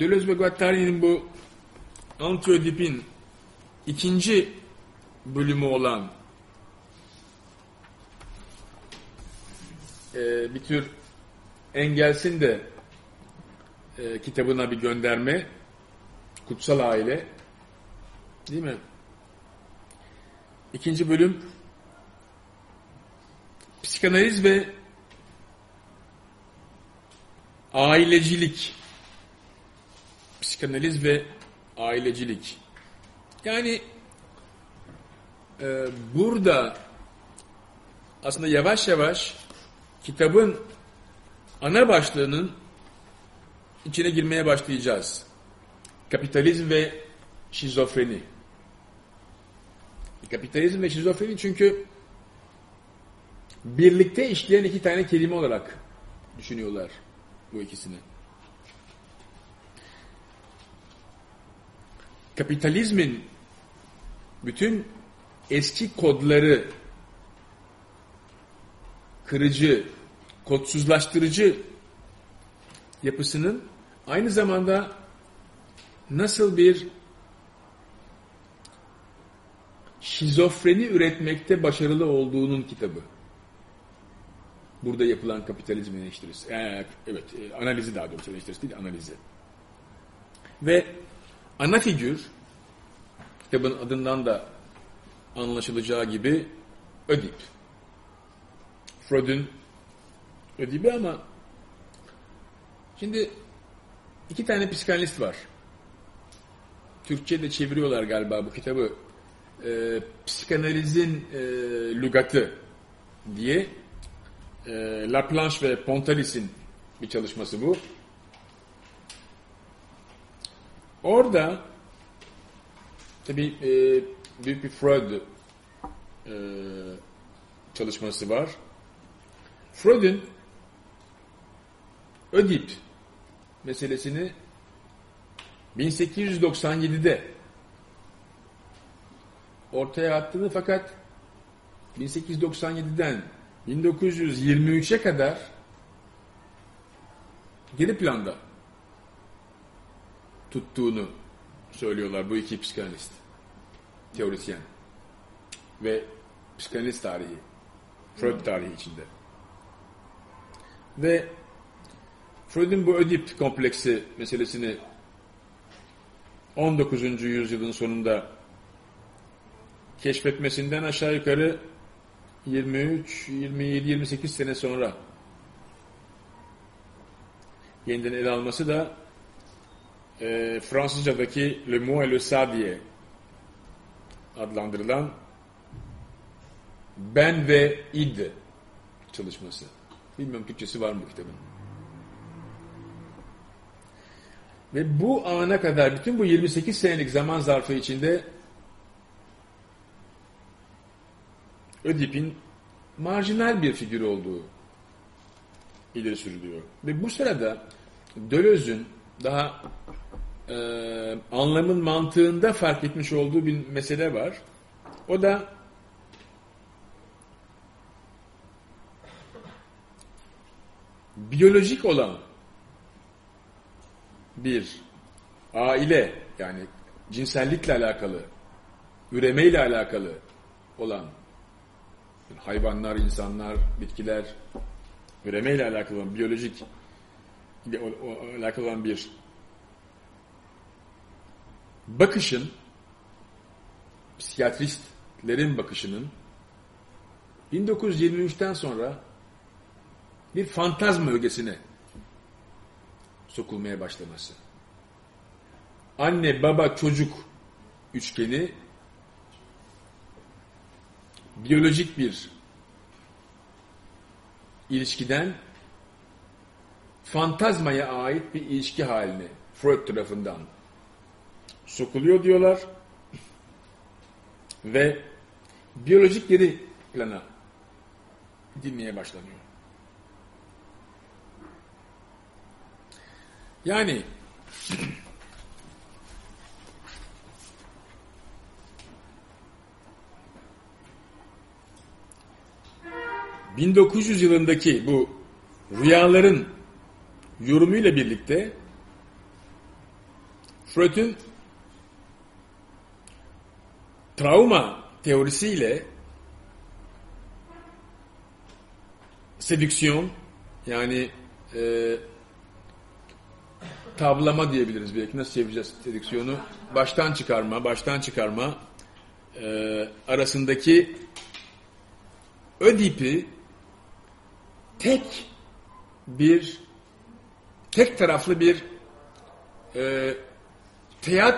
Deleuze ve Guattari'nin bu Antiödip'in ikinci bölümü olan e, bir tür Engels'in de e, kitabına bir gönderme Kutsal Aile değil mi? İkinci bölüm psikanaliz ve ailecilik psikanaliz ve ailecilik yani e, burada aslında yavaş yavaş kitabın ana başlığının içine girmeye başlayacağız. Kapitalizm ve şizofreni. Kapitalizm ve şizofreni çünkü birlikte işleyen iki tane kelime olarak düşünüyorlar bu ikisini. Kapitalizmin bütün eski kodları kırıcı, kodsuzlaştırıcı yapısının aynı zamanda nasıl bir şizofreni üretmekte başarılı olduğunun kitabı. Burada yapılan kapitalizmin eleştirisi. Ee, evet, e, analizi daha doğrusu eleştirisi değil, analizi. Ve ana figür, kitabın adından da anlaşılacağı gibi Ödip. Freud'un Ödip'i ama şimdi iki tane psikanalist var. Türkçe'de çeviriyorlar galiba bu kitabı. E, psikanalizin e, lügatı diye e, Laplanche ve Pontalis'in bir çalışması bu. Orada tabi e, büyük bir Freud e, çalışması var. Freud'un Ödip meselesini 1897'de ortaya attığını fakat 1897'den 1923'e kadar geri planda tuttuğunu söylüyorlar bu iki psikanalist, teorisyen ve psikanalist tarihi, Freud tarihi içinde. Ve Freud'un bu Ödip kompleksi meselesini 19. yüzyılın sonunda keşfetmesinden aşağı yukarı 23, 27, 28 sene sonra yeniden ele alması da e, Fransızcadaki Le Mot et le Ça diye adlandırılan Ben ve İd çalışması. Bilmiyorum Türkçesi var mı kitabın? Ve bu ana kadar bütün bu 28 senelik zaman zarfı içinde Ödip'in marjinal bir figür olduğu ileri sürülüyor. Ve bu sırada Deleuze'ün daha e, anlamın mantığında fark etmiş olduğu bir mesele var. O da biyolojik olan bir aile yani cinsellikle alakalı, üremeyle alakalı olan hayvanlar, insanlar, bitkiler üremeyle alakalı olan biyolojik alakalı olan bir bakışın psikiyatristlerin bakışının 1923'ten sonra bir fantazma ögesine sokulmaya başlaması. Anne, baba, çocuk üçgeni biyolojik bir ilişkiden fantazmaya ait bir ilişki haline Freud tarafından sokuluyor diyorlar ve biyolojik geri plana dinleye başlanıyor. Yani 1900 yılındaki bu rüyaların yorumuyla birlikte Freud'un travma teorisiyle sedüksiyon yani e, tavlama diyebiliriz belki. Nasıl çevireceğiz sedüksiyonu baştan çıkarma baştan çıkarma e, arasındaki ödipi tek bir tek taraflı bir e,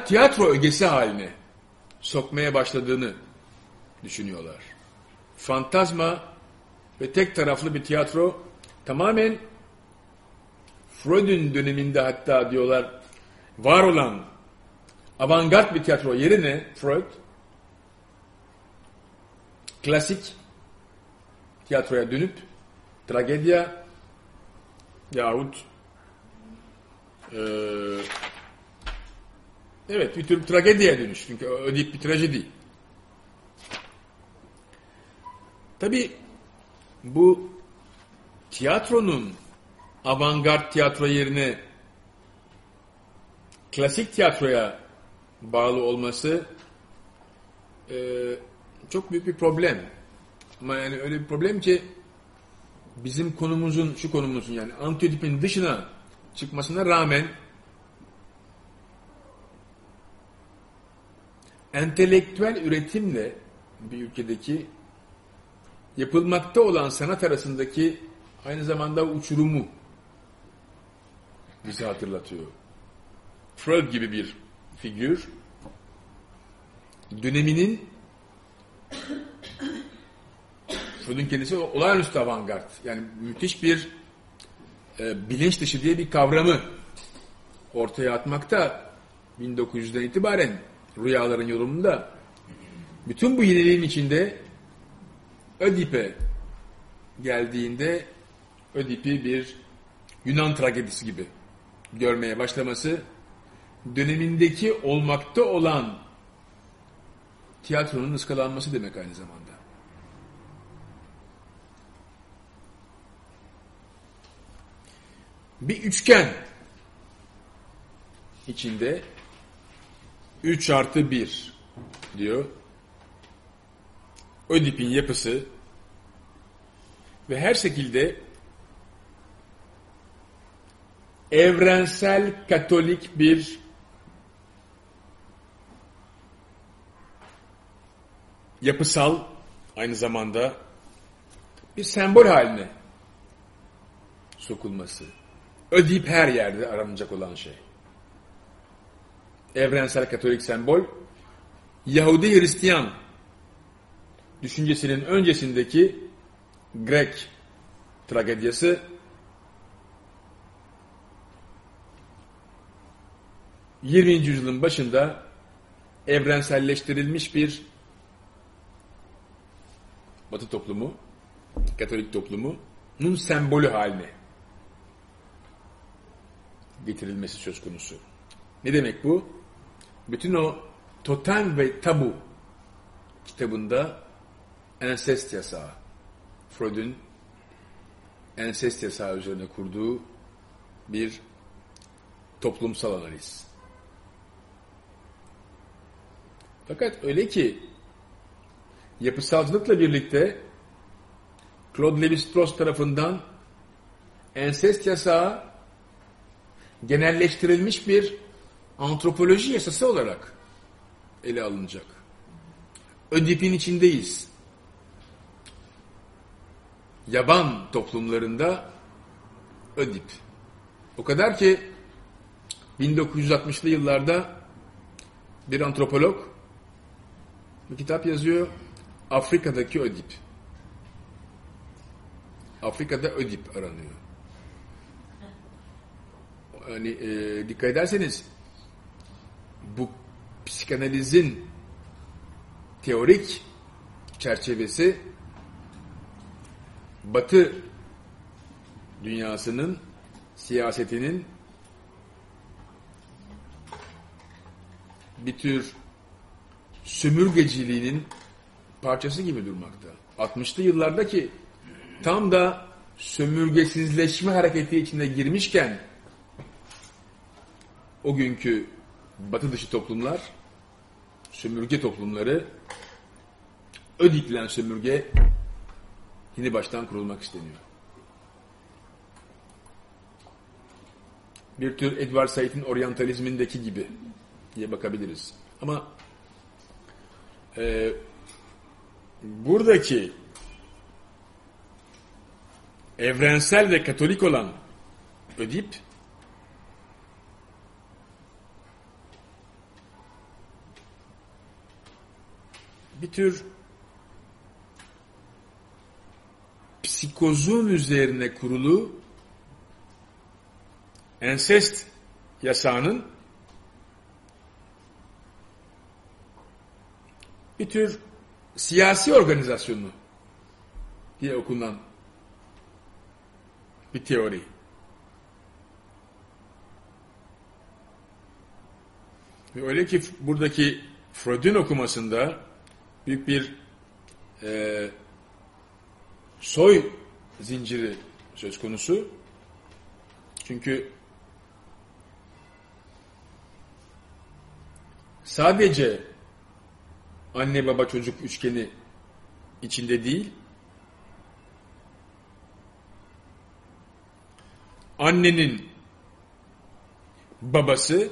tiyatro ögesi haline sokmaya başladığını düşünüyorlar. Fantazma ve tek taraflı bir tiyatro tamamen Freud'un döneminde hatta diyorlar var olan avantgard bir tiyatro yerine Freud klasik tiyatroya dönüp tragedya yahut e, evet bir tür tragediye dönüş. Çünkü ödeyip bir trajedi. Tabi bu tiyatronun avantgard tiyatro yerine klasik tiyatroya bağlı olması e, çok büyük bir problem. Ama yani öyle bir problem ki bizim konumuzun, şu konumuzun yani antiyodipin dışına çıkmasına rağmen entelektüel üretimle bir ülkedeki yapılmakta olan sanat arasındaki aynı zamanda uçurumu bize hatırlatıyor. Freud gibi bir figür döneminin Freud'un kendisi olağanüstü avantgard. Yani müthiş bir e, bilinç dışı diye bir kavramı ortaya atmakta 1900'den itibaren rüyaların yorumunda bütün bu yeniliğin içinde Ödip'e geldiğinde Ödip'i bir Yunan tragedisi gibi görmeye başlaması dönemindeki olmakta olan tiyatronun ıskalanması demek aynı zamanda. Bir üçgen içinde 3 artı 1 diyor. Ödip'in yapısı ve her şekilde evrensel katolik bir yapısal aynı zamanda bir sembol haline sokulması. Ödip her yerde aranacak olan şey. Evrensel katolik sembol Yahudi Hristiyan düşüncesinin öncesindeki Grek tragediyası 20. yüzyılın başında evrenselleştirilmiş bir Batı toplumu, Katolik toplumunun sembolü haline getirilmesi söz konusu. Ne demek bu? Bütün o totem ve tabu kitabında ensest yasağı, Freud'un ensest yasağı üzerine kurduğu bir toplumsal analiz. Fakat öyle ki yapısalcılıkla birlikte Claude Lévi-Strauss tarafından ensest yasağı genelleştirilmiş bir antropoloji yasası olarak ele alınacak. Ödip'in içindeyiz. Yaban toplumlarında Ödip. O kadar ki 1960'lı yıllarda bir antropolog bir kitap yazıyor. Afrika'daki Ödip. Afrika'da Ödip aranıyor. Hani e, dikkat ederseniz bu psikanalizin teorik çerçevesi Batı dünyasının siyasetinin bir tür sömürgeciliğinin parçası gibi durmakta. 60'lı yıllardaki tam da sömürgesizleşme hareketi içinde girmişken o günkü batı dışı toplumlar, sömürge toplumları, Ödiplen sömürge yeni baştan kurulmak isteniyor. Bir tür Edward Said'in oryantalizmindeki gibi diye bakabiliriz. Ama e, buradaki evrensel ve katolik olan Ödip bir tür psikozun üzerine kurulu ensest yasağının bir tür siyasi organizasyonu diye okunan bir teori. Ve öyle ki buradaki Freud'un okumasında büyük bir e, soy zinciri söz konusu. Çünkü sadece anne baba çocuk üçgeni içinde değil, annenin babası,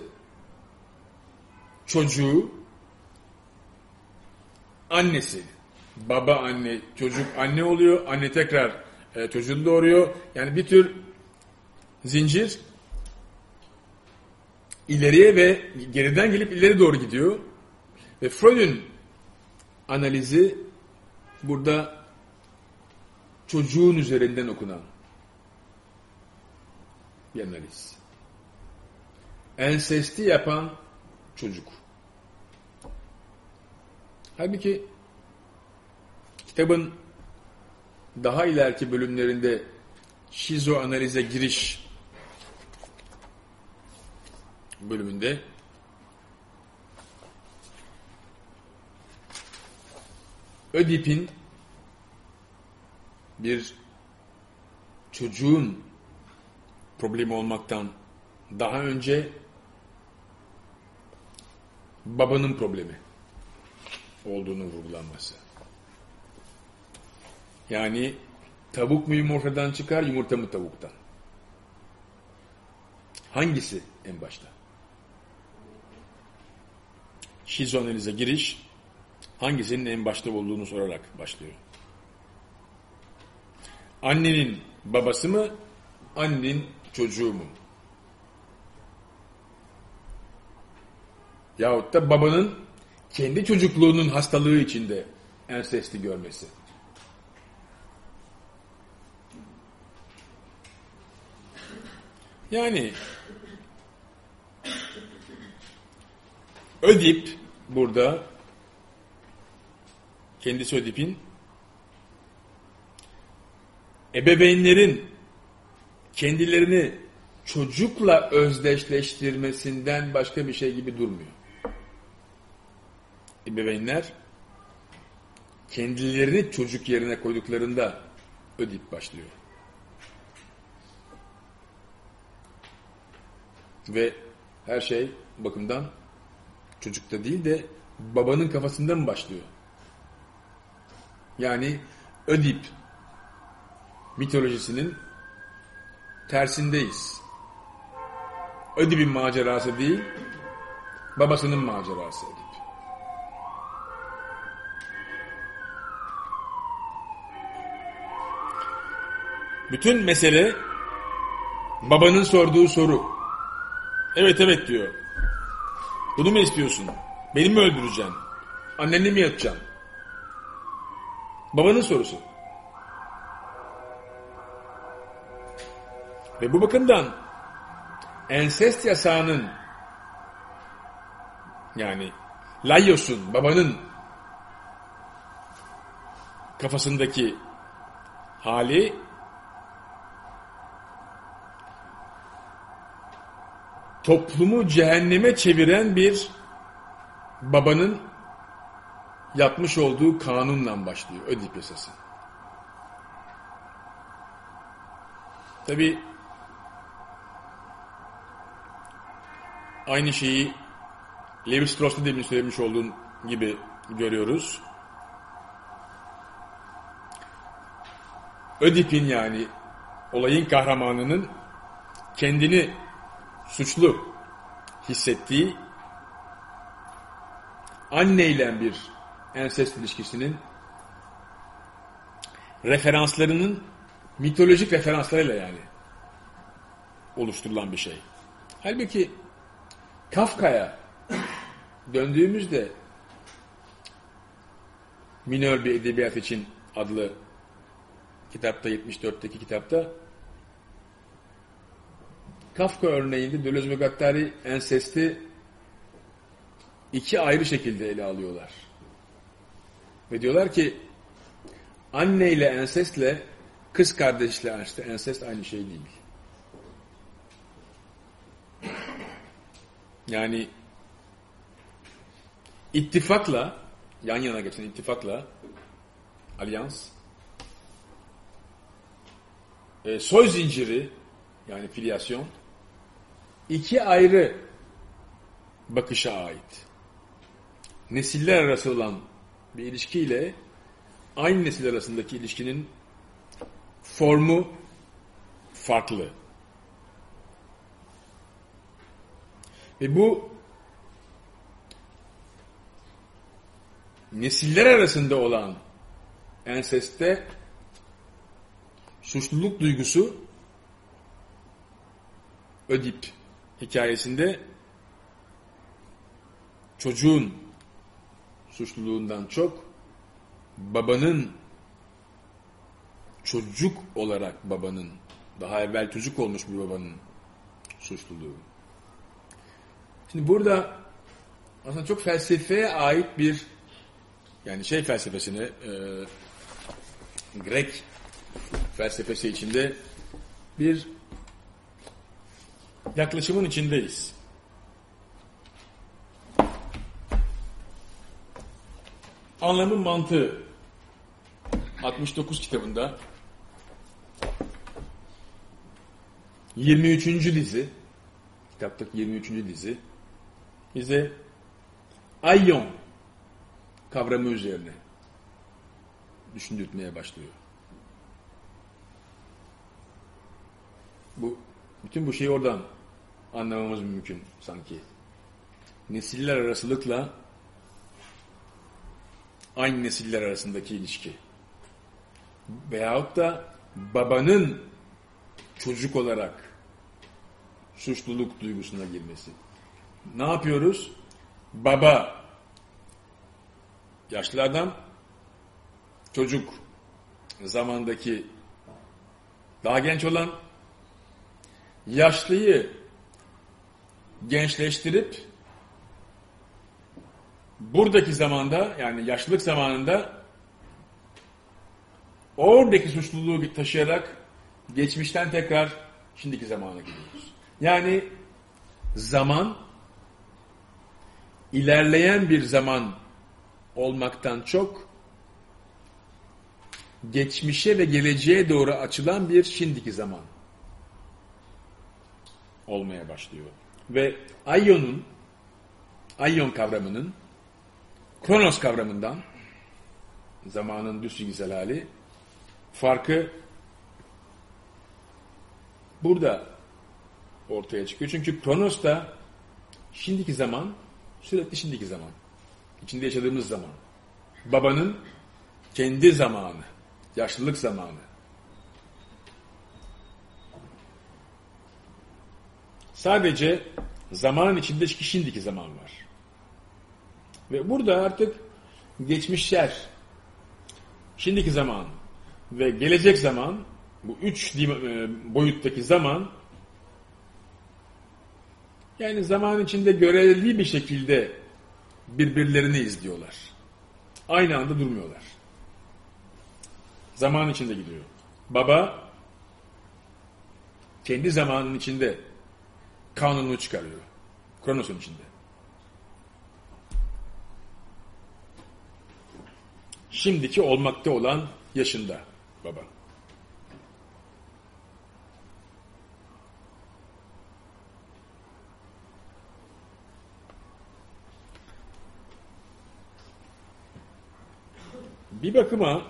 çocuğu, annesi. Baba anne, çocuk anne oluyor, anne tekrar e, çocuğunu doğuruyor. Yani bir tür zincir ileriye ve geriden gelip ileri doğru gidiyor. Ve Freud'un analizi burada çocuğun üzerinden okunan bir analiz. Ensesti yapan çocuk. Halbuki kitabın daha ileriki bölümlerinde şizo analize giriş bölümünde Ödip'in bir çocuğun problemi olmaktan daha önce babanın problemi olduğunu vurgulanması. Yani tavuk mu yumurtadan çıkar, yumurta mı tavuktan? Hangisi en başta? Şizoanalize giriş hangisinin en başta olduğunu sorarak başlıyor. Annenin babası mı, annenin çocuğu mu? Yahut da babanın kendi çocukluğunun hastalığı içinde ensesti görmesi. Yani Ödip burada kendisi Ödip'in ebeveynlerin kendilerini çocukla özdeşleştirmesinden başka bir şey gibi durmuyor. Ebeveynler kendilerini çocuk yerine koyduklarında Ödip başlıyor. Ve her şey bakımdan çocukta değil de babanın kafasında mı başlıyor? Yani Ödip mitolojisinin tersindeyiz. Ödip'in macerası değil, babasının macerası Bütün mesele babanın sorduğu soru. Evet evet diyor. Bunu mu istiyorsun? Beni mi öldüreceksin? Annenle mi yatacaksın? Babanın sorusu. Ve bu bakımdan ensest yasağının yani Laios'un, babanın kafasındaki hali toplumu cehenneme çeviren bir babanın yapmış olduğu kanunla başlıyor Ödip yasası. Tabi aynı şeyi Lewis Strauss'ta demin söylemiş olduğum gibi görüyoruz. Ödip'in yani olayın kahramanının kendini suçlu hissettiği anneyle bir ensest ilişkisinin referanslarının mitolojik referanslarıyla yani oluşturulan bir şey. Halbuki Kafka'ya döndüğümüzde Minör bir edebiyat için adlı kitapta 74'teki kitapta Kafka örneğinde Deleuze ve Gattari ensesti iki ayrı şekilde ele alıyorlar. Ve diyorlar ki anne ile ensestle kız kardeşle ensest aynı şey değil. Yani ittifakla yan yana geçen ittifakla alyans e, soy zinciri yani filyasyon iki ayrı bakışa ait. Nesiller arası olan bir ilişkiyle aynı nesil arasındaki ilişkinin formu farklı. Ve bu nesiller arasında olan enseste suçluluk duygusu Ödip hikayesinde çocuğun suçluluğundan çok babanın çocuk olarak babanın daha evvel çocuk olmuş bir babanın suçluluğu. Şimdi burada aslında çok felsefeye ait bir yani şey felsefesini e, Grek felsefesi içinde bir yaklaşımın içindeyiz. Anlamın mantığı 69 kitabında 23. dizi kitaptaki 23. dizi bize ayyon kavramı üzerine düşündürtmeye başlıyor. Bu bütün bu şeyi oradan anlamamız mümkün sanki. Nesiller arasılıkla aynı nesiller arasındaki ilişki. Veyahut da babanın çocuk olarak suçluluk duygusuna girmesi. Ne yapıyoruz? Baba yaşlı adam çocuk zamandaki daha genç olan yaşlıyı gençleştirip buradaki zamanda yani yaşlılık zamanında oradaki suçluluğu taşıyarak geçmişten tekrar şimdiki zamana gidiyoruz. Yani zaman ilerleyen bir zaman olmaktan çok geçmişe ve geleceğe doğru açılan bir şimdiki zaman olmaya başlıyor. Ve Ayyon'un Ayyon kavramının Kronos kavramından zamanın çizgisel hali farkı burada ortaya çıkıyor. Çünkü Kronos da şimdiki zaman sürekli şimdiki zaman. içinde yaşadığımız zaman. Babanın kendi zamanı. Yaşlılık zamanı. Sadece zamanın içinde şimdiki zaman var. Ve burada artık geçmişler, şimdiki zaman ve gelecek zaman, bu üç e, boyuttaki zaman, yani zaman içinde görevli bir şekilde birbirlerini izliyorlar. Aynı anda durmuyorlar. Zaman içinde gidiyor. Baba kendi zamanın içinde kanunu çıkarıyor. Kronos'un içinde. Şimdiki olmakta olan yaşında baba. Bir bakıma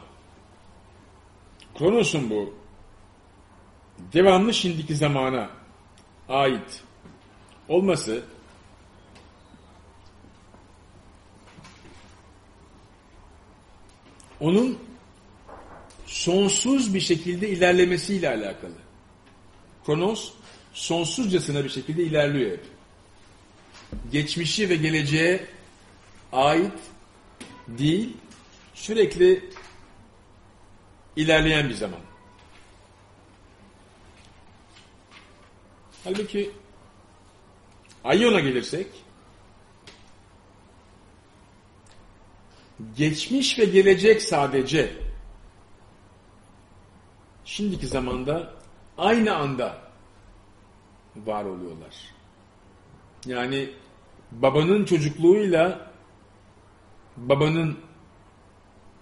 Kronos'un bu devamlı şimdiki zamana ait olması onun sonsuz bir şekilde ilerlemesiyle alakalı. Kronos sonsuzcasına bir şekilde ilerliyor hep. Geçmişi ve geleceğe ait değil, sürekli ilerleyen bir zaman. Halbuki Ayon'a gelirsek geçmiş ve gelecek sadece şimdiki zamanda aynı anda var oluyorlar. Yani babanın çocukluğuyla babanın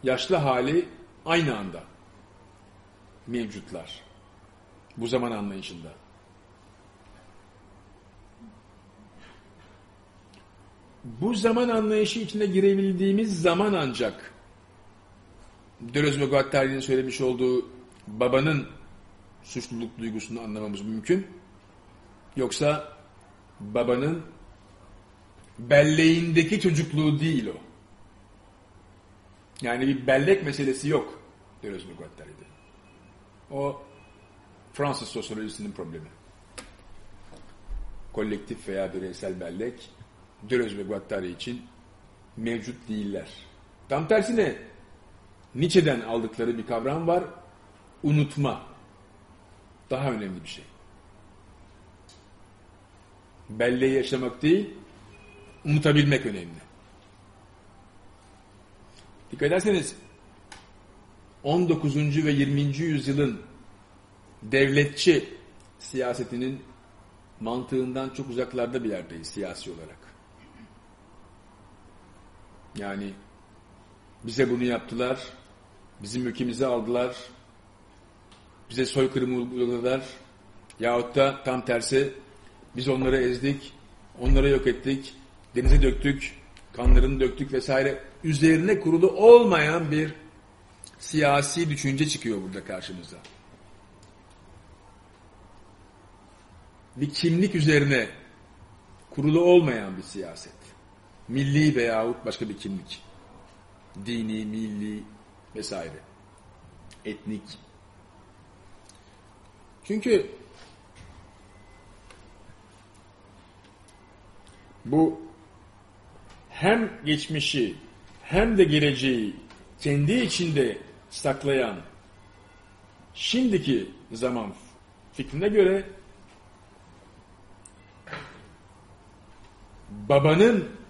yaşlı hali aynı anda mevcutlar. Bu zaman anlayışında. Bu zaman anlayışı içine girebildiğimiz zaman ancak Deleuze ve Guattari'nin söylemiş olduğu babanın suçluluk duygusunu anlamamız mümkün. Yoksa babanın belleğindeki çocukluğu değil o. Yani bir bellek meselesi yok Deleuze ve Guattari'de. O Fransız sosyolojisinin problemi. Kolektif veya bireysel bellek Deleuze ve Guattari için mevcut değiller. Tam tersine Nietzsche'den aldıkları bir kavram var. Unutma. Daha önemli bir şey. Belleği yaşamak değil, unutabilmek önemli. Dikkat ederseniz 19. ve 20. yüzyılın devletçi siyasetinin mantığından çok uzaklarda bir yerdeyiz siyasi olarak. Yani bize bunu yaptılar, bizim ülkemizi aldılar, bize soykırımı uyguladılar yahut da tam tersi biz onları ezdik, onları yok ettik, denize döktük, kanlarını döktük vesaire üzerine kurulu olmayan bir siyasi düşünce çıkıyor burada karşımıza. Bir kimlik üzerine kurulu olmayan bir siyaset. Milli veyahut başka bir kimlik. Dini, milli vesaire. Etnik. Çünkü bu hem geçmişi hem de geleceği kendi içinde saklayan şimdiki zaman fikrine göre babanın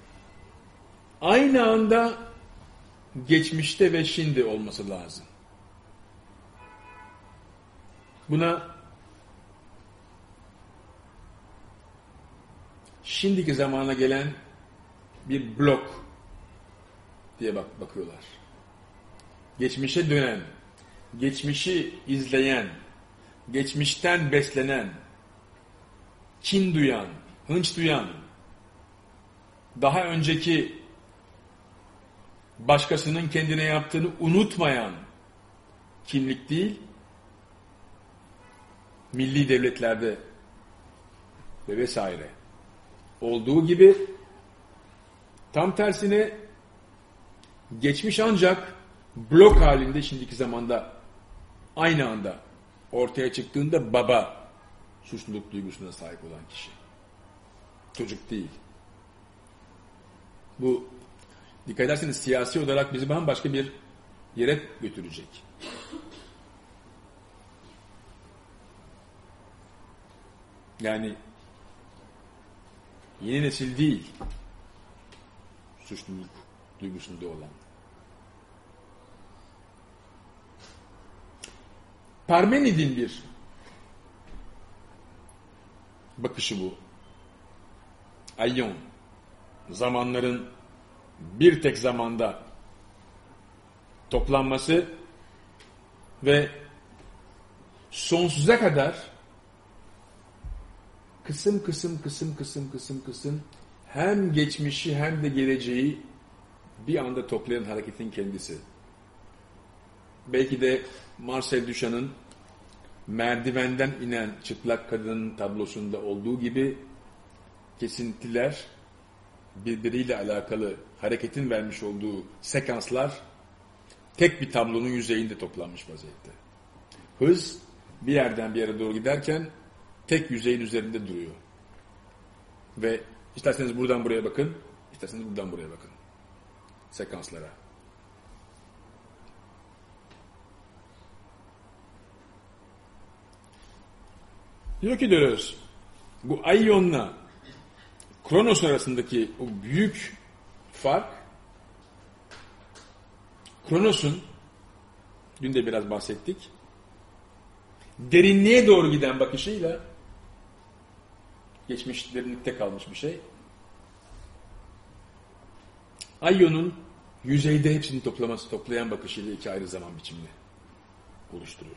aynı anda geçmişte ve şimdi olması lazım. Buna şimdiki zamana gelen bir blok diye bak bakıyorlar. Geçmişe dönen, geçmişi izleyen, geçmişten beslenen, kin duyan, hınç duyan, daha önceki başkasının kendine yaptığını unutmayan kimlik değil, milli devletlerde ve vesaire olduğu gibi tam tersine geçmiş ancak blok halinde şimdiki zamanda aynı anda ortaya çıktığında baba suçluluk duygusuna sahip olan kişi. Çocuk değil. Bu dikkat ederseniz siyasi olarak bizi bambaşka bir yere götürecek. Yani yeni nesil değil suçluluk duygusunda olan. Parmenid'in bir bakışı bu. Ayyon, zamanların bir tek zamanda toplanması ve sonsuza kadar kısım kısım kısım kısım kısım kısım hem geçmişi hem de geleceği bir anda toplayan hareketin kendisi. belki de Marcel Duchamp'ın merdivenden inen çıplak kadının tablosunda olduğu gibi kesintiler birbiriyle alakalı hareketin vermiş olduğu sekanslar tek bir tablonun yüzeyinde toplanmış vaziyette. Hız bir yerden bir yere doğru giderken tek yüzeyin üzerinde duruyor. Ve isterseniz buradan buraya bakın, isterseniz buradan buraya bakın. Sekanslara. Diyor ki Deleuze, bu Ayyon'la Kronos arasındaki o büyük fark Kronos'un dün de biraz bahsettik derinliğe doğru giden bakışıyla geçmiş derinlikte kalmış bir şey. Ayyon'un yüzeyde hepsini toplaması, toplayan bakışıyla iki ayrı zaman biçimini oluşturuyor.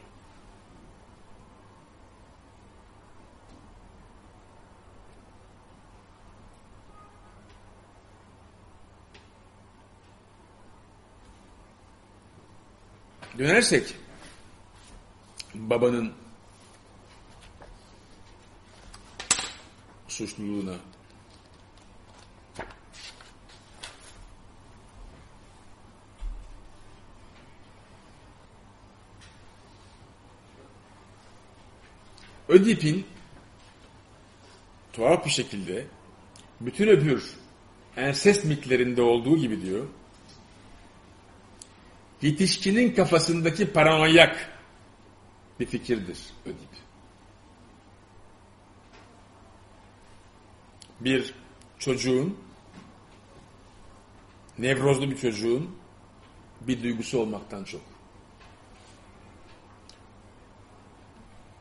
Dönersek babanın suçluluğuna Ödip'in tuhaf bir şekilde bütün öbür ensest mitlerinde olduğu gibi diyor yetişkinin kafasındaki paranoyak bir fikirdir Ödip. Bir çocuğun nevrozlu bir çocuğun bir duygusu olmaktan çok.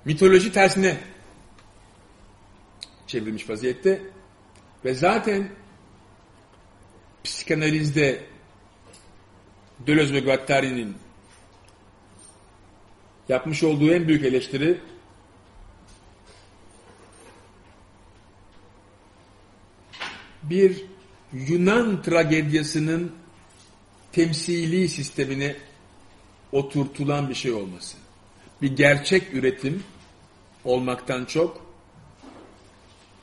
Mitoloji tersine çevrilmiş vaziyette ve zaten psikanalizde Deleuze ve Guattari'nin yapmış olduğu en büyük eleştiri bir Yunan tragedyasının temsili sistemine oturtulan bir şey olması. Bir gerçek üretim olmaktan çok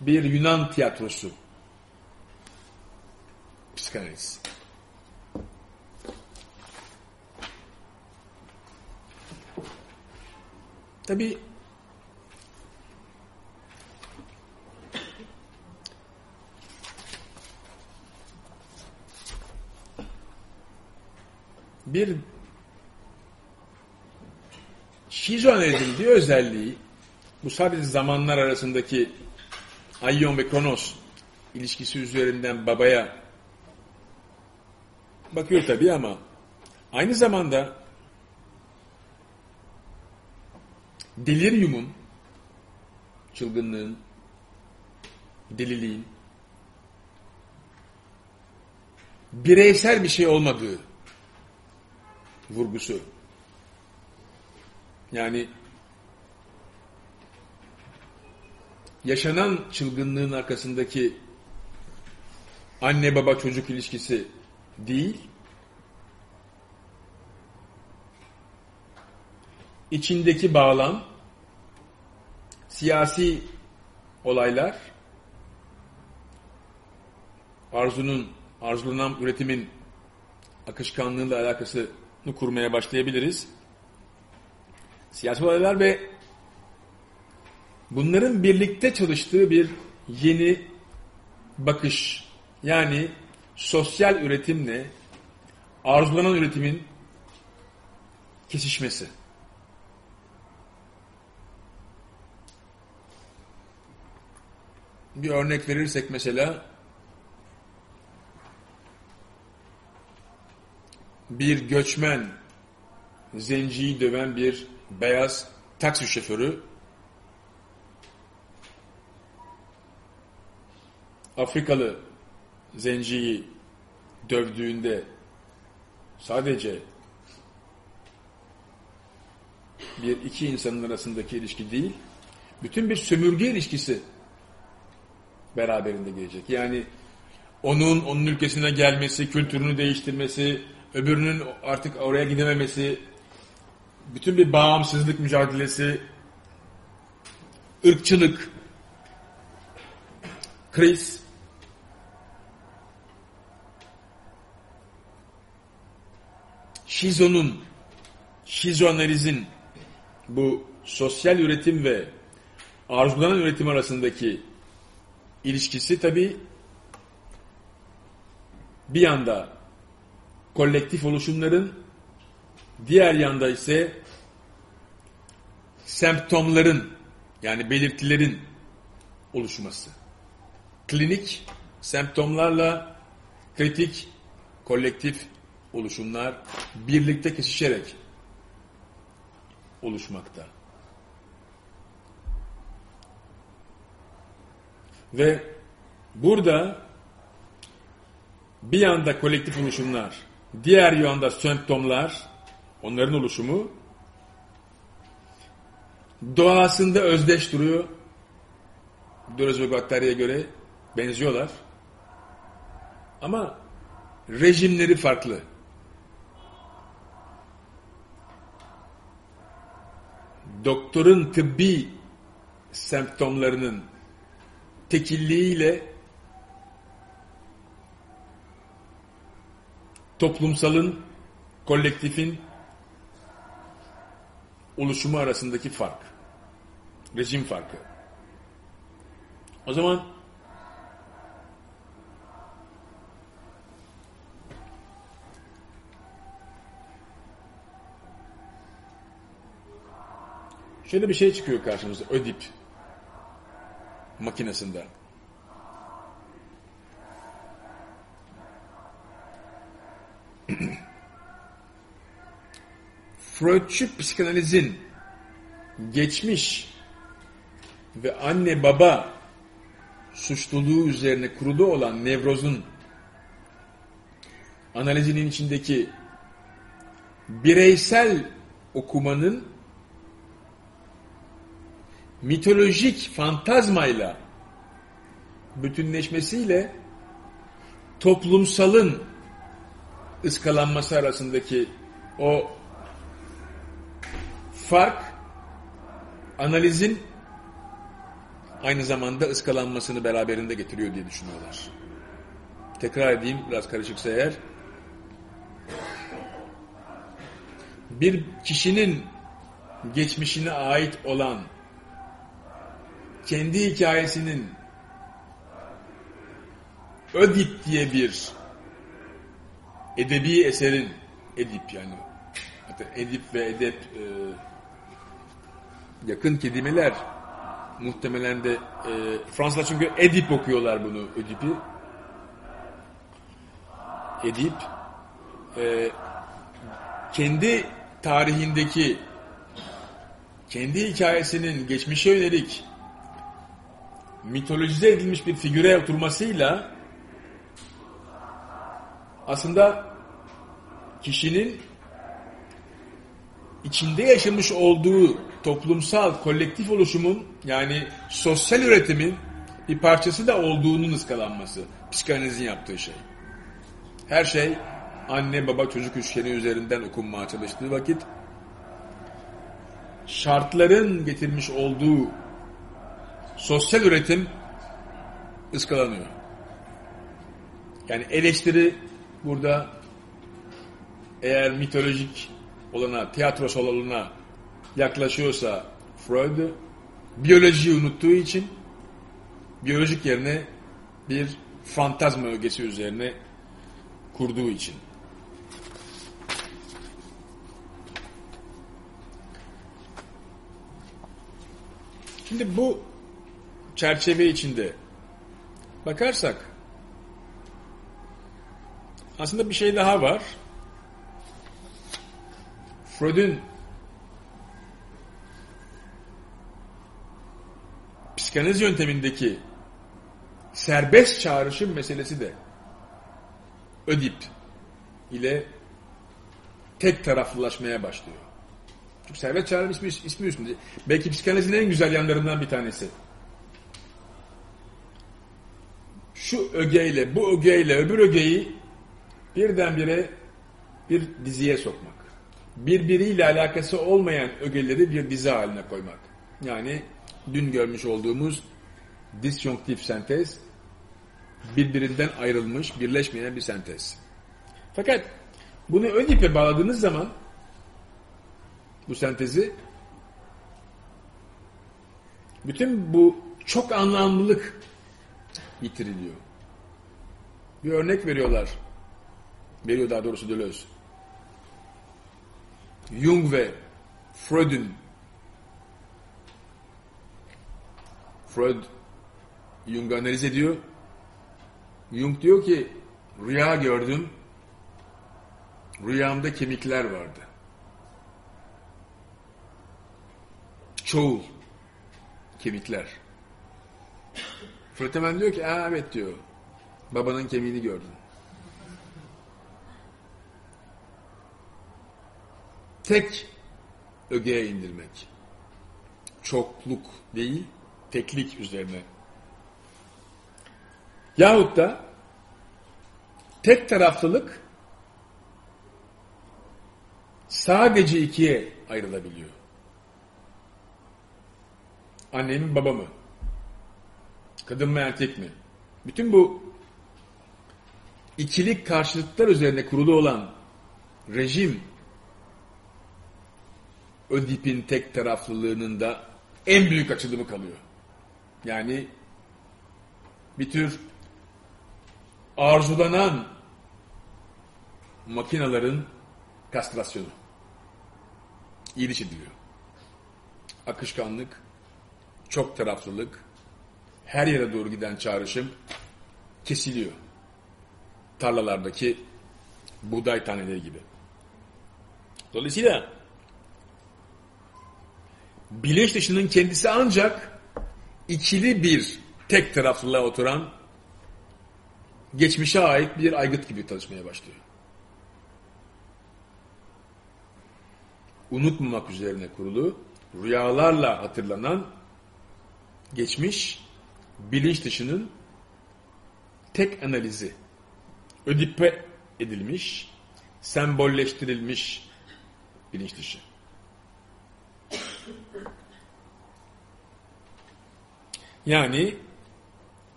bir Yunan tiyatrosu psikanaliz. Tabi bir şizoanalizin bir özelliği bu sadece zamanlar arasındaki Ayyon ve Kronos ilişkisi üzerinden babaya bakıyor tabii ama aynı zamanda deliryumun, çılgınlığın, deliliğin bireysel bir şey olmadığı vurgusu. Yani yaşanan çılgınlığın arkasındaki anne baba çocuk ilişkisi değil, içindeki bağlam, siyasi olaylar, arzunun, arzulanan üretimin akışkanlığıyla alakasını kurmaya başlayabiliriz. Siyasi olaylar ve bunların birlikte çalıştığı bir yeni bakış. Yani sosyal üretimle arzulanan üretimin kesişmesi. Bir örnek verirsek mesela bir göçmen zenciyi döven bir beyaz taksi şoförü Afrikalı zenciyi dövdüğünde sadece bir iki insanın arasındaki ilişki değil, bütün bir sömürge ilişkisi beraberinde gelecek. Yani onun onun ülkesine gelmesi, kültürünü değiştirmesi, öbürünün artık oraya gidememesi, bütün bir bağımsızlık mücadelesi, ırkçılık, kriz, şizonun, şizoanalizin bu sosyal üretim ve arzulanan üretim arasındaki ilişkisi tabi bir yanda kolektif oluşumların diğer yanda ise semptomların yani belirtilerin oluşması. Klinik semptomlarla kritik kolektif oluşumlar birlikte kesişerek oluşmakta. Ve burada bir yanda kolektif oluşumlar, diğer yanda semptomlar, onların oluşumu doğasında özdeş duruyor. Döröz ve Guattari'ye göre benziyorlar. Ama rejimleri farklı. Doktorun tıbbi semptomlarının tekilliğiyle toplumsalın, kolektifin oluşumu arasındaki fark. Rejim farkı. O zaman şöyle bir şey çıkıyor karşımıza. Ödip makinesinde. Freudçu psikanalizin geçmiş ve anne baba suçluluğu üzerine kurulu olan nevrozun analizinin içindeki bireysel okumanın mitolojik fantazmayla bütünleşmesiyle toplumsalın ıskalanması arasındaki o fark analizin aynı zamanda ıskalanmasını beraberinde getiriyor diye düşünüyorlar. Tekrar edeyim biraz karışıksa eğer. Bir kişinin geçmişine ait olan kendi hikayesinin Ödip diye bir edebi eserin Edip yani hatta Edip ve Edep e, yakın kelimeler muhtemelen de e, Fransızlar çünkü Edip okuyorlar bunu Ödip'i Edip e, kendi tarihindeki kendi hikayesinin geçmişe yönelik mitolojize edilmiş bir figüre oturmasıyla aslında kişinin içinde yaşamış olduğu toplumsal kolektif oluşumun yani sosyal üretimin bir parçası da olduğunun ıskalanması. Psikanalizin yaptığı şey. Her şey anne baba çocuk üçgeni üzerinden okunmaya çalıştığı vakit şartların getirmiş olduğu sosyal üretim ıskalanıyor. Yani eleştiri burada eğer mitolojik olana, tiyatrosal olana yaklaşıyorsa Freud biyolojiyi unuttuğu için biyolojik yerine bir fantazma ögesi üzerine kurduğu için. Şimdi bu çerçeve içinde bakarsak aslında bir şey daha var. Freud'un psikanaliz yöntemindeki serbest çağrışım meselesi de Ödip ile tek taraflılaşmaya başlıyor. Çünkü serbest çağrışım ismi, ismi üstünde. Belki psikanalizin en güzel yanlarından bir tanesi. Şu ögeyle, bu ögeyle, öbür ögeyi birdenbire bir diziye sokmak. birbiriyle alakası olmayan ögeleri bir dizi haline koymak. Yani dün görmüş olduğumuz disjonktif sentez birbirinden ayrılmış, birleşmeyen bir sentez. Fakat bunu Ödip'e bağladığınız zaman bu sentezi bütün bu çok anlamlılık yitiriliyor. Bir örnek veriyorlar. Veriyor daha doğrusu Deleuze. Jung ve Freud'un Freud Jung'u analiz ediyor. Jung diyor ki rüya gördüm. Rüyamda kemikler vardı. Çoğul kemikler. Freud hemen diyor ki evet diyor. Babanın kemiğini gördün. Tek ögeye indirmek. Çokluk değil, teklik üzerine. Yahut da tek taraflılık sadece ikiye ayrılabiliyor. Annem mi baba mı? Kadın mı erkek mi? Bütün bu ikilik karşılıklar üzerine kurulu olan rejim Ödip'in tek taraflılığının da en büyük açılımı kalıyor. Yani bir tür arzulanan makinaların kastrasyonu. İyiliş ediliyor. Akışkanlık, çok taraflılık, her yere doğru giden çağrışım kesiliyor. Tarlalardaki buğday taneleri gibi. Dolayısıyla bilinç dışının kendisi ancak ikili bir tek taraflılığa oturan geçmişe ait bir aygıt gibi çalışmaya başlıyor. Unutmamak üzerine kurulu, rüyalarla hatırlanan geçmiş bilinç dışının tek analizi ödipe edilmiş, sembolleştirilmiş bilinç dışı. Yani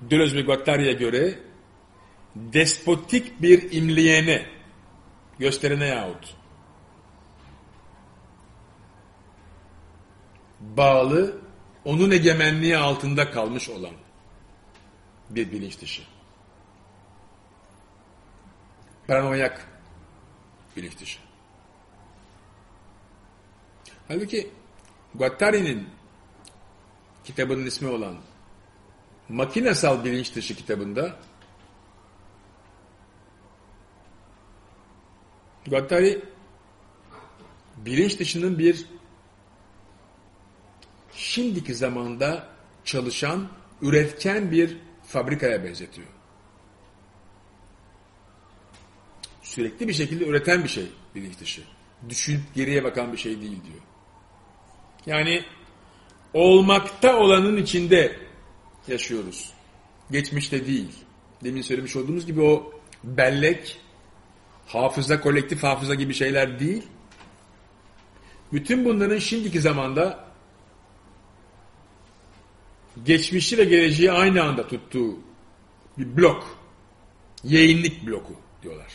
Deleuze ve Guattari'ye göre despotik bir imleyene, gösterene yahut bağlı, onun egemenliği altında kalmış olan bir bilinç dışı. Paranoyak bilinç dışı. Halbuki Guattari'nin kitabının ismi olan Makinesal Bilinç Dışı kitabında Guattari bilinç dışının bir şimdiki zamanda çalışan, üretken bir fabrikaya benzetiyor. Sürekli bir şekilde üreten bir şey bilinç dışı. Düşünüp geriye bakan bir şey değil diyor. Yani olmakta olanın içinde yaşıyoruz. Geçmişte değil. Demin söylemiş olduğumuz gibi o bellek, hafıza, kolektif hafıza gibi şeyler değil. Bütün bunların şimdiki zamanda geçmişi ve geleceği aynı anda tuttuğu bir blok. Yayınlık bloku diyorlar.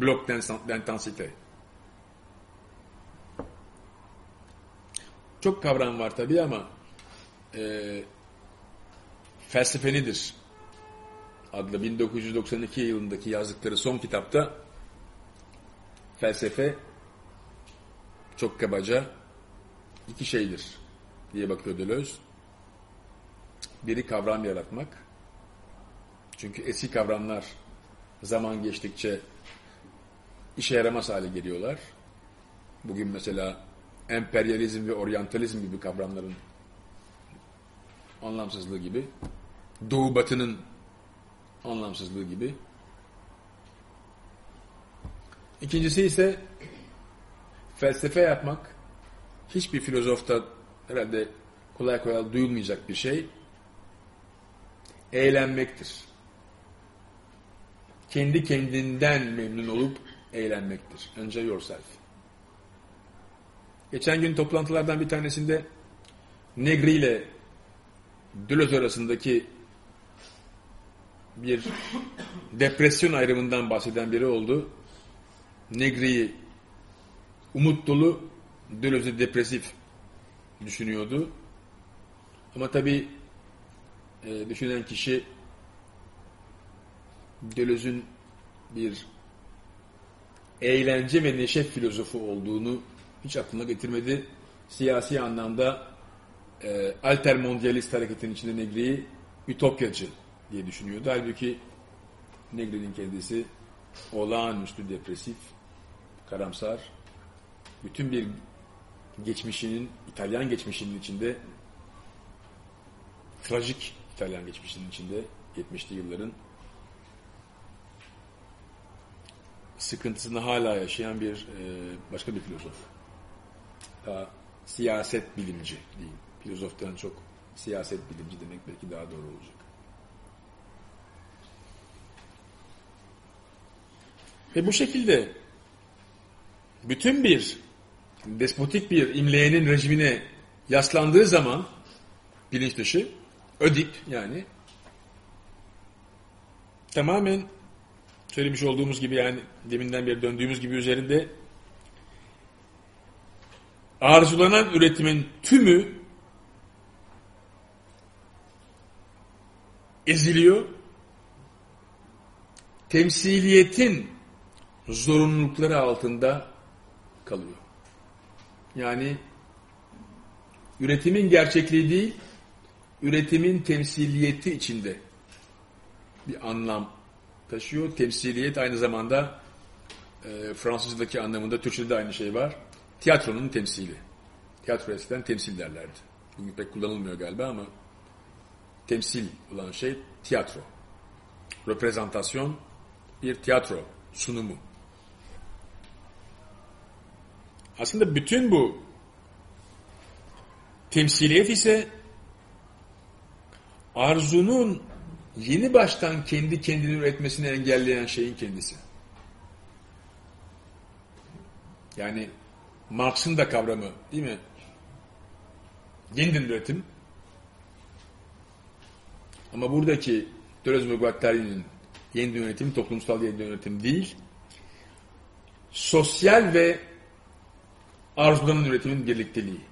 Blok densite. Çok kavram var tabii ama e, Felsefenidir adlı 1992 yılındaki yazdıkları son kitapta felsefe çok kabaca iki şeydir diye bakıyor Deleuze. Biri kavram yaratmak. Çünkü eski kavramlar zaman geçtikçe işe yaramaz hale geliyorlar. Bugün mesela emperyalizm ve oryantalizm gibi kavramların anlamsızlığı gibi, Doğu Batı'nın anlamsızlığı gibi. İkincisi ise felsefe yapmak hiçbir filozofta herhalde kolay kolay duyulmayacak bir şey. Eğlenmektir. Kendi kendinden memnun olup eğlenmektir. Enjoy yourself. Geçen gün toplantılardan bir tanesinde Negri ile Deleuze arasındaki bir depresyon ayrımından bahseden biri oldu. Negri'yi umut dolu, Deleuze depresif düşünüyordu. Ama tabi e, düşünen kişi Deleuze'ün bir eğlence ve neşe filozofu olduğunu hiç aklına getirmedi. Siyasi anlamda e, altermondialist hareketin içinde Negri'yi ütopyacı diye düşünüyordu. Halbuki Negri'nin kendisi olağanüstü depresif, karamsar, bütün bir geçmişinin, İtalyan geçmişinin içinde trajik İtalyan geçmişinin içinde 70'li yılların sıkıntısını hala yaşayan bir e, başka bir filozof. Daha siyaset bilimci diyeyim. Filozoftan çok siyaset bilimci demek belki daha doğru olacak. Ve bu şekilde bütün bir despotik bir imleyenin rejimine yaslandığı zaman bilinç dışı, ödip yani tamamen söylemiş olduğumuz gibi yani deminden beri döndüğümüz gibi üzerinde arzulanan üretimin tümü eziliyor. Temsiliyetin zorunlulukları altında kalıyor. Yani üretimin gerçekliği değil, üretimin temsiliyeti içinde bir anlam taşıyor. Temsiliyet aynı zamanda e, Fransızcadaki anlamında Türkçe'de de aynı şey var. Tiyatronun temsili. Tiyatro eskiden temsil derlerdi. Bugün pek kullanılmıyor galiba ama temsil olan şey tiyatro. Reprezentasyon bir tiyatro sunumu. Aslında bütün bu temsiliyet ise arzunun yeni baştan kendi kendini üretmesini engelleyen şeyin kendisi. Yani Marx'ın da kavramı değil mi? Yeniden üretim. Ama buradaki Deleuze ve Guattari'nin yeniden üretim, toplumsal yeniden üretim değil, sosyal ve arzulanan üretimin birlikteliği.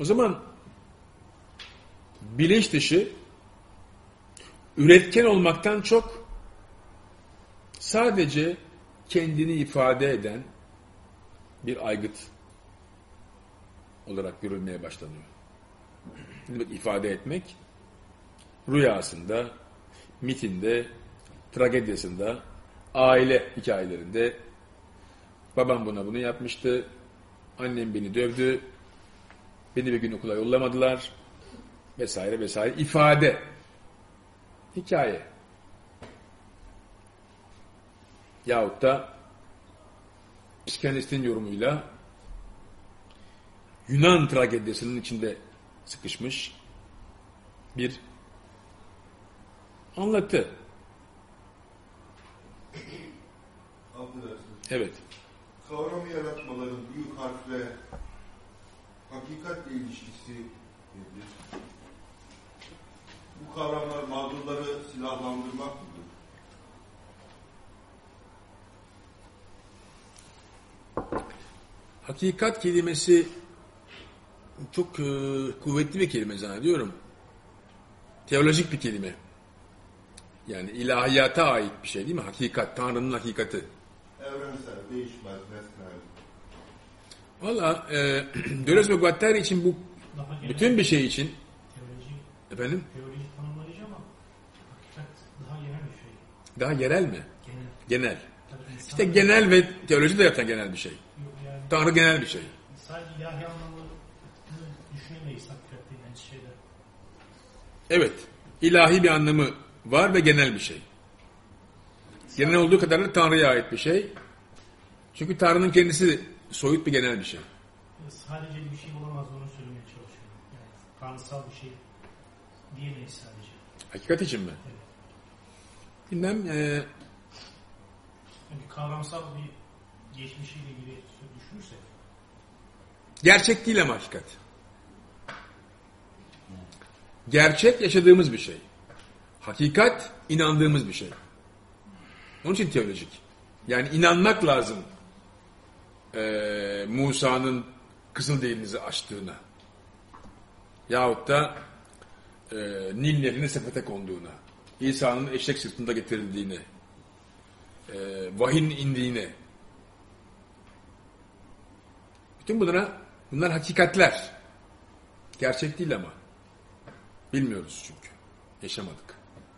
O zaman bilinç dışı üretken olmaktan çok sadece kendini ifade eden bir aygıt olarak görülmeye başlanıyor. Demek ifade etmek rüyasında, mitinde, tragedyasında, aile hikayelerinde babam buna bunu yapmıştı, annem beni dövdü, beni bir gün okula yollamadılar. Vesaire vesaire. İfade. Hikaye. Yahut da psikanalistin yorumuyla Yunan tragedyasının içinde sıkışmış bir anlatı. Evet. Kavram yaratmaların büyük harfle hakikatle ilişkisi nedir? Bu kavramlar mağdurları silahlandırmak mıdır? Hakikat kelimesi çok e, kuvvetli bir kelime zannediyorum. Teolojik bir kelime. Yani ilahiyata ait bir şey değil mi? Hakikat, Tanrı'nın hakikati. Evrensel, değişmez. Valla e, Deleuze ve Guattari için bu Daha bütün bir şey için teoloji, efendim teoloji tanımlayıcı ama daha genel bir şey. daha yerel mi? Genel. Genel. İşte genel ve teoloji de zaten genel bir şey. Yani Tanrı genel bir şey. sadece anlamı düşünemeyiz şeyler. Evet. ilahi bir anlamı var ve genel bir şey. Genel olduğu kadar da Tanrı'ya ait bir şey. Çünkü Tanrı'nın kendisi soyut bir genel bir şey. Sadece bir şey olamaz onu söylemeye çalışıyorum. Yani tanrısal bir şey diyemeyiz sadece. Hakikat için mi? Bilmem. E, Çünkü kavramsal bir geçmişiyle ilgili düşünürsek gerçek değil ama hakikat. Gerçek yaşadığımız bir şey. Hakikat inandığımız bir şey. Onun için teolojik. Yani inanmak lazım e, Musa'nın kızıl denizi açtığına. Yahut da e, Nil nehrinin sepete konduğuna. İsa'nın eşek sırtında getirildiğine. E, vahyin indiğine. Bütün bunlara, bunlar hakikatler. Gerçek değil ama. Bilmiyoruz çünkü. Yaşamadık.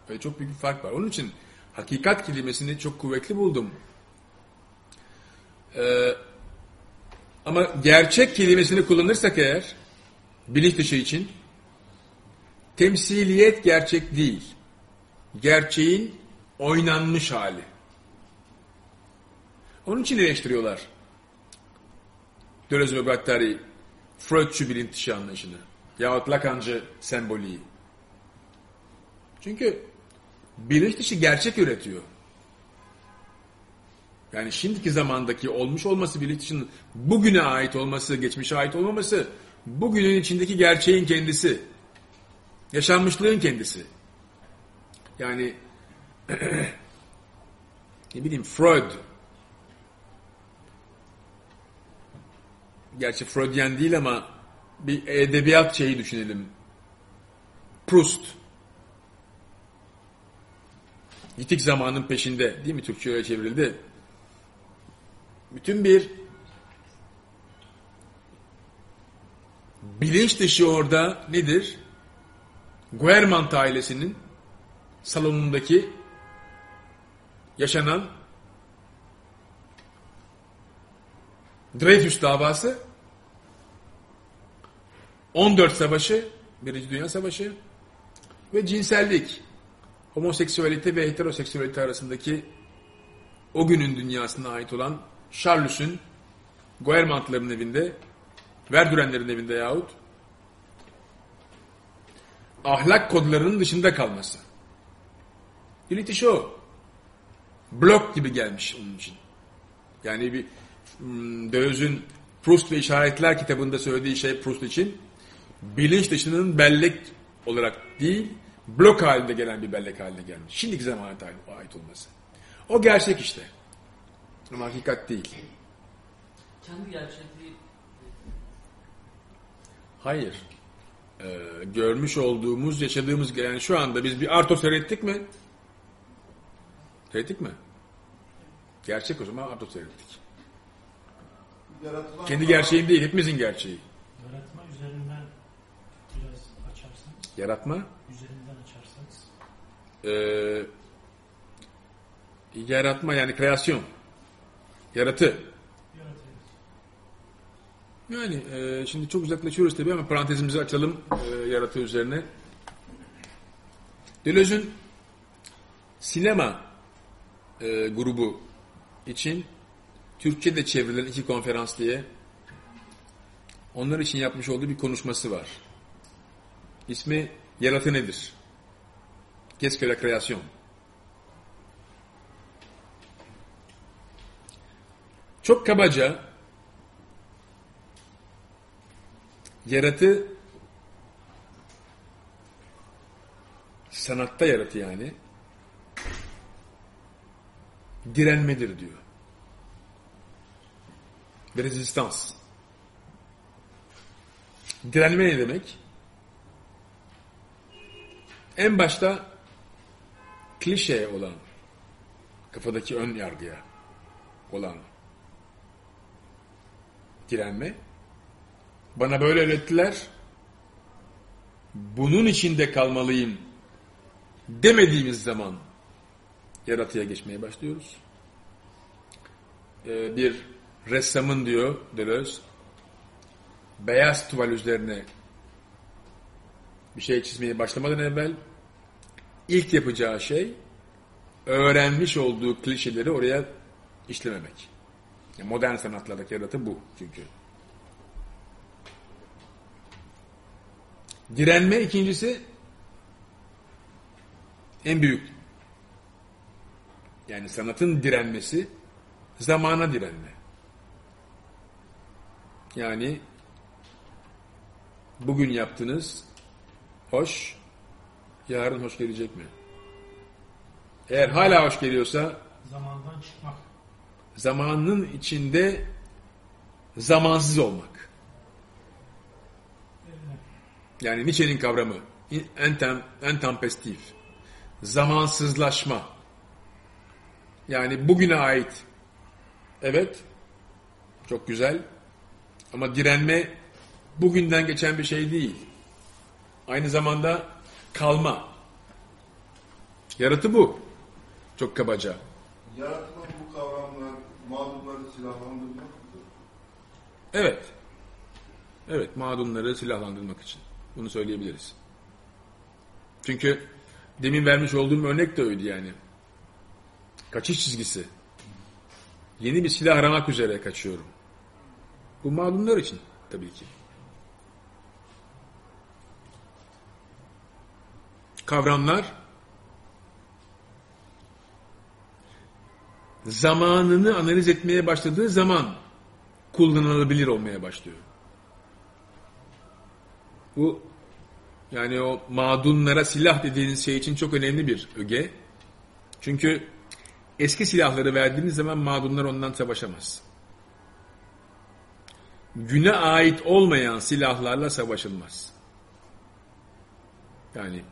Böyle çok büyük bir fark var. Onun için hakikat kelimesini çok kuvvetli buldum. Ee, ama gerçek kelimesini kullanırsak eğer bilinç dışı için temsiliyet gerçek değil. Gerçeğin oynanmış hali. Onun için eleştiriyorlar. Deleuze ve Guattari Freudçu bilinç dışı anlayışını yahut Lacancı semboliği. Çünkü bilinç dışı gerçek üretiyor. Yani şimdiki zamandaki olmuş olması bilinç dışının bugüne ait olması, geçmişe ait olmaması, bugünün içindeki gerçeğin kendisi. Yaşanmışlığın kendisi. Yani ne bileyim Freud gerçi Freudyen değil ama bir edebiyat şeyi düşünelim. Proust. Yitik zamanın peşinde değil mi? Türkçe öyle çevrildi. Bütün bir bilinç dışı orada nedir? Guermant ailesinin salonundaki yaşanan Dreyfus davası 14 savaşı, Birinci Dünya Savaşı ve cinsellik, homoseksüelite ve heteroseksüelite arasındaki o günün dünyasına ait olan Charles'ün Guermant'ların evinde, Verdürenlerin evinde yahut ahlak kodlarının dışında kalması. İlitiş o. Blok gibi gelmiş onun için. Yani bir hmm, Deleuze'ün Proust ve İşaretler kitabında söylediği şey Proust için bilinç dışının bellek olarak değil, blok halinde gelen bir bellek haline gelmiş. Şimdiki zamana ait olması. O gerçek işte. Ama hakikat değil. Kendi gerçekliği Hayır. Ee, görmüş olduğumuz, yaşadığımız, yani şu anda biz bir Arto seyrettik mi? Seyrettik mi? Gerçek o zaman Arto seyrettik. Yaratılan Kendi gerçeğim değil, hepimizin gerçeği. yaratma üzerinden biraz açarsanız, Yaratma, üzerinden açarsanız ee, yaratma yani kreasyon. Yaratı. Yani e, şimdi çok uzaklaşıyoruz tabii ama parantezimizi açalım e, yaratı üzerine. Deleuze'ün sinema e, grubu için Türkçe'de çevrilen iki konferans diye onlar için yapmış olduğu bir konuşması var. İsmi Yaratı nedir? Qu'est-ce que la création? Çok kabaca yaratı sanatta yaratı yani direnmedir diyor. Ve rezistans. Direnme ne demek? En başta klişe olan, kafadaki ön yargıya olan direnme. Bana böyle öğrettiler. Bunun içinde kalmalıyım demediğimiz zaman yaratıya geçmeye başlıyoruz. Ee, bir ressamın diyor Deleuze beyaz tuval üzerine bir şey çizmeye başlamadan evvel ilk yapacağı şey öğrenmiş olduğu klişeleri oraya işlememek. Yani modern sanatlardaki yaratı bu çünkü. Direnme ikincisi En büyük yani sanatın direnmesi zamana direnme. Yani bugün yaptığınız hoş, yarın hoş gelecek mi? Eğer hala hoş geliyorsa Zamandan çıkmak. Zamanın içinde zamansız olmak. Yani Nietzsche'nin kavramı entem, entempestif. Zamansızlaşma. Yani bugüne ait. Evet. Çok güzel. Ama direnme bugünden geçen bir şey değil. Aynı zamanda kalma. Yaratı bu. Çok kabaca. Yaratılan bu mağdurları silahlandırmak mıdır? Evet. Evet, mağdunları silahlandırmak için. Bunu söyleyebiliriz. Çünkü demin vermiş olduğum örnek de öyle yani. Kaçış çizgisi. Yeni bir silah aramak üzere kaçıyorum. Bu mağdunlar için tabii ki. Kavramlar zamanını analiz etmeye başladığı zaman kullanılabilir olmaya başlıyor. Bu yani o mağdunlara silah dediğiniz şey için çok önemli bir öge. Çünkü eski silahları verdiğiniz zaman mağdunlar ondan savaşamaz. Güne ait olmayan silahlarla savaşılmaz. Yani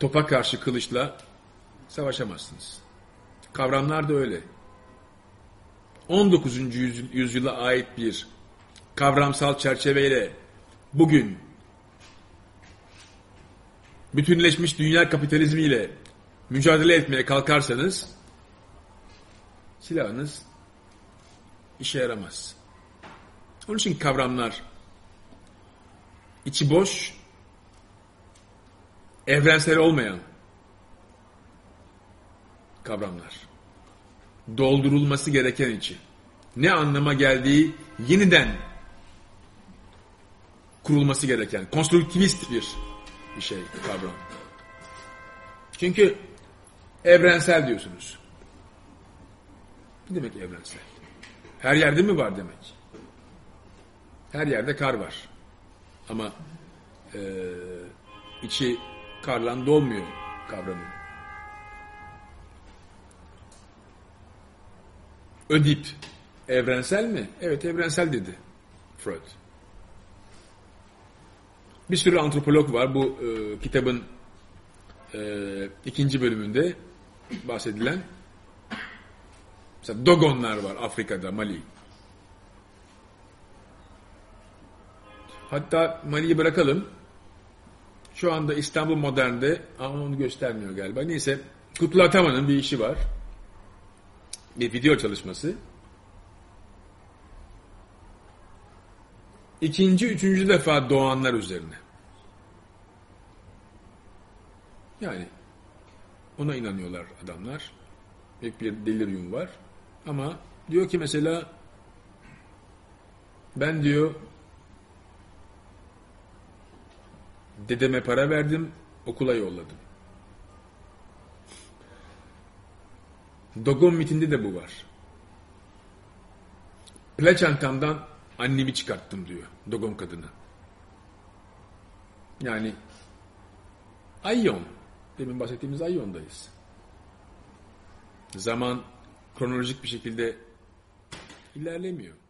topa karşı kılıçla savaşamazsınız. Kavramlar da öyle. 19. yüzy- yüzyıla ait bir kavramsal çerçeveyle bugün bütünleşmiş dünya kapitalizmiyle mücadele etmeye kalkarsanız silahınız işe yaramaz. Onun için kavramlar içi boş, evrensel olmayan kavramlar. Doldurulması gereken içi. Ne anlama geldiği yeniden kurulması gereken, konstruktivist bir bir şey, kavram. Çünkü evrensel diyorsunuz. Ne demek evrensel? Her yerde mi var demek? Her yerde kar var. Ama eee, içi karlan dolmuyor kavramın. Ödip evrensel mi? Evet evrensel dedi Freud. Bir sürü antropolog var bu e, kitabın e, ikinci bölümünde bahsedilen. Mesela Dogonlar var Afrika'da, Mali. Hatta Mali'yi bırakalım. Şu anda İstanbul Modern'de ama onu göstermiyor galiba. Neyse Kutlu Ataman'ın bir işi var. Bir video çalışması. İkinci, üçüncü defa doğanlar üzerine. Yani ona inanıyorlar adamlar. Büyük bir delirium var. Ama diyor ki mesela ben diyor dedeme para verdim, okula yolladım. Dogon mitinde de bu var. Plaçentamdan annemi çıkarttım diyor Dogon kadını. Yani Ayyon. Demin bahsettiğimiz Ayyon'dayız. Zaman kronolojik bir şekilde ilerlemiyor.